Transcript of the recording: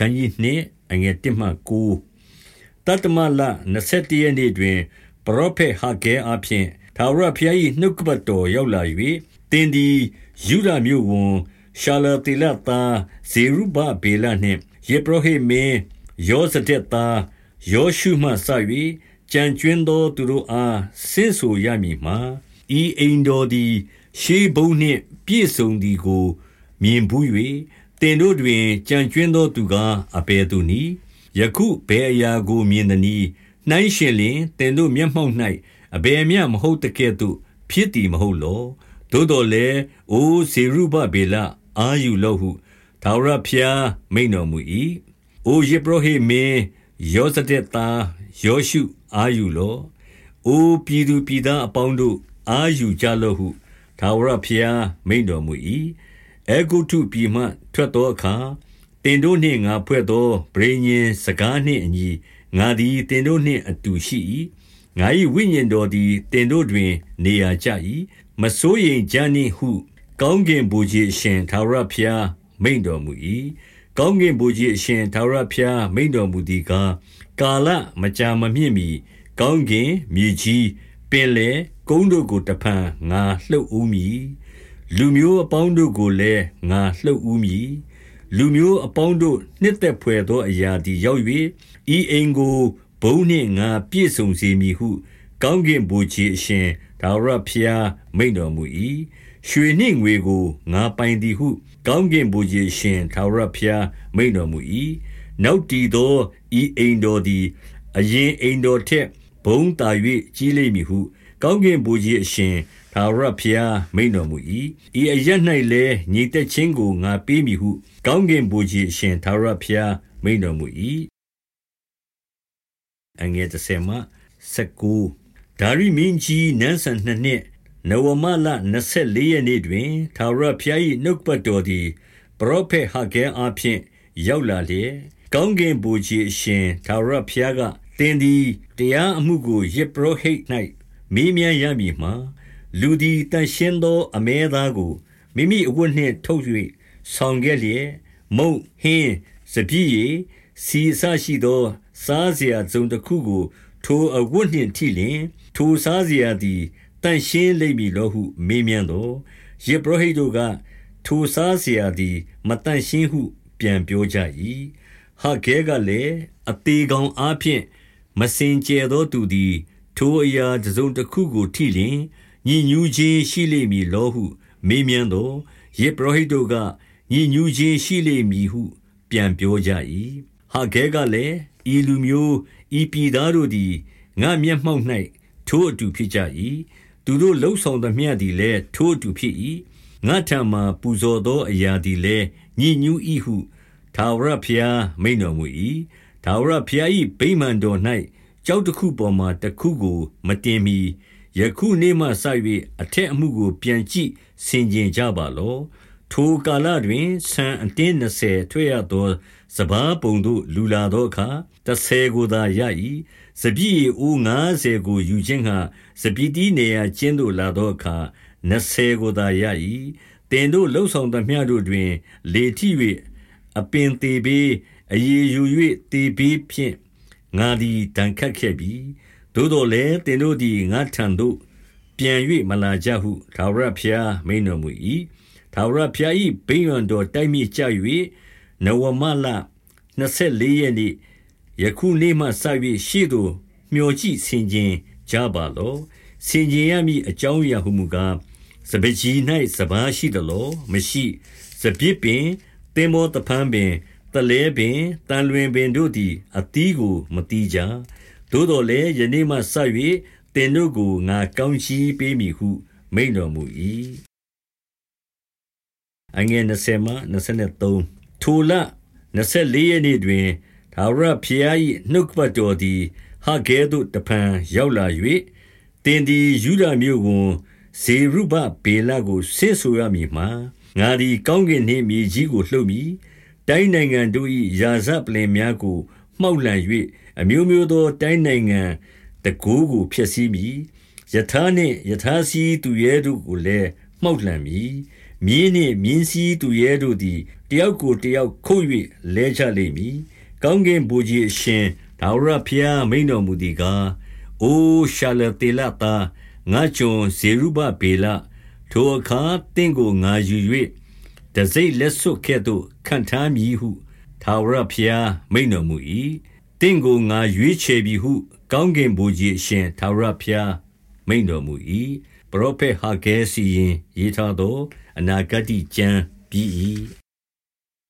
အခန်းကြီးနှင့်အငယ်1မှ9တတမလ21ရက်နေ့တွင် ပရောဖက်ဟာဂဲအဖျင်သာဝရဖျား၏နှုတ်ကပတ်တော်ရောက်လာ၍တင်းဒီယူဒမြို့ဝန်ရှာလတိလသားဇေရုဘဗေလနှင့်ယေဘရဟိမင်းယောဇဒက်သားယောရှုမှစ၍ကြံကျွင်းသောသူတို့အားဆင့်ဆိုရမည်မှာဤအိမ်တော်သည်ရှေးဘုံနှင့် ပြည့်စုံသည်ကို မြင်ဘူး၍ တင်တို့တွင်ကြံကျွင်းသောသူကားအပေသူနီယခုဘယ်အရာကို မြင်သနည်း နှိုင်းရှင်လျင်တင်တို့မျက်မှောက်၌အဘယ်မျှ မဟုတ်တကဲ့သို့ ဖြစ်သည်မဟုတ်လော သို့တော်လည်း အိုဇေရုဘဗေလ အာယူလောဟုသာဝရဖျား မိန်တော်မူ၏အိုယေဘရဟိမင်း ယောဇဒက်သားယောရှု အာယူလောအိုပြည်သူပြည်သားအပေါင်းတို့ အာယူကြလောဟုသာဝရဖျား မိန်တော်မူ၏ အေဂုတုပြည်မှထွက်သောအခါတင်တို့နှင့်ငါဖွဲ့သောဗြိညင်စကားနှင့်အညီငါသည်တင်တို့နှင့်အတူရှိ၏ငါ၏ဝိညာဉ်တော်သည်တင်တို့တွင် နေရာကျ၏မစိုးရိမ်ကြနှင့်ဟု ကောင်းကင်ဘုရားအရှင်သာရဖျားမိန်တော်မူ၏ကောင်းကင်ဘုရားအရှင်သာရဖျားမိန်တော်မူသည်ကားကာလမကြာမမြင့်မီကောင်းကင်မြေကြီးပင်လေကုန်းတို့ကိုတဖန်ငါလှုပ်ဦးမည် လူမျိုးအပေါင်းတို့ကိုလည်းငါလှုပ်ဦးမည်လူမျိုးအပေါင်းတို့နှစ်သက်ဖွယ်သောအရာသည်ရောက်၍ဤအိမ်ကိုဘုံနှင့်ငါပြည့်စုံစေမည်ဟု ကောင်းကင်ဘုရားအရှင်ဒါဝရဖျားမိန်တော်မူ၏ရွှေနှင့်ငွေကိုငါပိုင်သည်ဟု ကောင်းကင်ဘုရားရှင်ဒါဝရဖျားမိန်တော်မူ၏နောက်တည်သောဤအိမ်တော်သည်အရင်အိမ်တော်ထက်ဘုံတာ၍ကြီးလိမ့်မည်ဟု ကောင်းကင်ဘုရားအရှင်ထာဝရဘုရားမိန်တော်မူ၏ဤအရ၌လည်းညီသက်ချင်းကိုငါပေးမည်ဟု ကောင်းကင်ဘုရားအရှင်ထာဝရဘုရားမိန်တော်မူ၏အငယ်တဆေမစကူဒါရိမင်းကြီးနန်းဆန်နှစ်နှစ်နဝမလ24ရက်နေ့တွင်ထာဝရဘုရား၏နှုတ်ပတ်တော်သည်ပရောဖက်ဟဂဲအားဖြင့်ရောက်လာလျက်ကောင်းကင်ဘုရားအရှင်ထာဝရဘုရားကတင်သည်တရားအမှုကိုယေဘရဟိတ်၌ မေးမြန်းရမည်မှာလူသည်တန်ရှင်းသောအမဲသားကိုမိမိအဝတ်နှင့်ထုတ်၍ဆောင်ခဲ့လျက်မုံဟင်းစပြည့်ရည်စီအစရှိသော စားစရာဇုံတစ်ခုကို ထိုအဝတ်နှင့်ထိလျင် ထိုစားစရာသည်တန်ရှင်းလိမ့်မည်လောဟု မေးမြန်းသောယေဘရဟိတ်တို့ကထိုစားစရာသည် မတန်ရှင်းဟု ပြန်ပြောကြ၏ဟာဂဲကလည်းအသေးကောင်အားဖြင့်မစင်ကြဲသောသူသည် ထိုအရာတစ်စုံတစ်ခုကိုထိလျင်ညညူးခြင်းရှိလိမ့်မည်လောဟု မေးမြန်းသောယေဘရဟိတ်တို့ကညညူးခြင်းရှိလိမ့်မည်ဟု ပြန်ပြောကြ၏ဟာဂဲကလည်းဤလူမျိုးဤပြည်သားတို့သည်ငါမျက်မှောက်၌ထိုအတူဖြစ်ကြ၏သူတို့လှုပ်ဆောင်သမျှသည်လည်းထိုအတူဖြစ်၏ငါထံမှပူဇော်သောအရာသည်လည်းညညူး၏ဟုသာဝရဖျားမိန်တော်မူ၏ထာဝရဘုရား၏ဗိမာန်တော်၌ ကျောက်တစ်ခုပေါ်မှာတစ်ခုကို မတင်မီယခုနေ့မှစ၍အထက်အမှုကို ပြန်ကြည့်ဆင်ခြင်ကြပါလော့ထိုကာလတွင်ဆန်အတင်း20ထွက်ရသောစပားပုံတို့လူလာသောအခါ30ကိုသာရ၏စပြည့်အိုး90ကိုယူခြင်းဟာစပြည့်တီးနေရကျင်းတို့လာသောအခါ20ကိုသာရ၏တင်တို့လှုပ်ဆောင်သမျှတို့တွင် လေထိ၍အပင်သေးပေအယေယူ၍တေဘေးဖြင့် ငါသည်တန်ခတ်ခဲ့ပြီသို့တော်လည်းသင်တို့သည်ငါထံသို့ပြန်၍မလာကြဟုသာဝရဖျားမိန်တော်မူ၏သာဝရဖျား၏ဘိညာဉ်တော်တိုက်မြစ်ကြ၍နဝမလ24ရက်နေ့ယခုနေ့မှစ၍ရှေ့သို့မျှော်ကြည့်ဆင်ခြင်ကြပါလောဆင်ခြင်ရမည်အကြောင်းအရာဟုမူကားစပကြီး၌စပါးရှိသလောမရှိစပြစ်ပင်တင်မောတဖန်ပင် တလဲပင်တန်လွင်ပင်တို့သည် အသီးကိုမတီးကြသို့တော်လည်းယနေ့မှစ၍တင်တို့ကိုငါကောင်းချီးပေးမည်ဟု မိန်တော်မူ၏အငယ်20မှ23ထိုလ24ရက်နေ့တွင်သာဝရဖျား၏နှုတ်ပတ်တော်သည်ဟာဂဲသို့တဖန်ရောက်လာ၍တင်သည်ယူဒမြို့ကိုဇေရုဘဘေလကိုဆင့်ဆိုရမည်မှာငါသည်ကောင်းကင်နှင့်မြေကြီးကိုလှုပ်မည် တိုင်းနိုင်ငံတို့၏ယာဇပလင်များကို မှောက်လှန်၍အမျိုးမျိုးသော တိုင်းနိုင်ငံတကိုးကို ဖျက်ဆီးမည်ယထာနှင့်ယထာစီသူရဲတို့ကိုလည်း မှောက်လှန်မည် မြင်းနှင့် မြင်းစည်းသူရဲတို့သည် တယောက်ကိုတယောက် ခုတ်၍လဲကြလိမ့်မည် ကောင်းကင်ဘုရားအရှင်ဒါဝရဖျားမိန်တော်မူသည်ကား အိုရှာလတေလတာငါကျွန် ဇေရုဘဘေလ ထိုအခါတင့်ကို ငါယူ၍ တစိတ်လက်စွပ်ကဲ့သို့ခံထားမည်ဟုသာဝရဖျားမိန်တော်မူ၏တင့်ကိုငါရွေးချယ်ပြီဟု ကောင်းကင်ဘုရားအရှင်သာဝရဖျားမိန်တော်မူ၏ပရောဖက်ဟာဂဲစီရင်ရေးထားသောအနာဂတ်ကျမ်းပြီး၏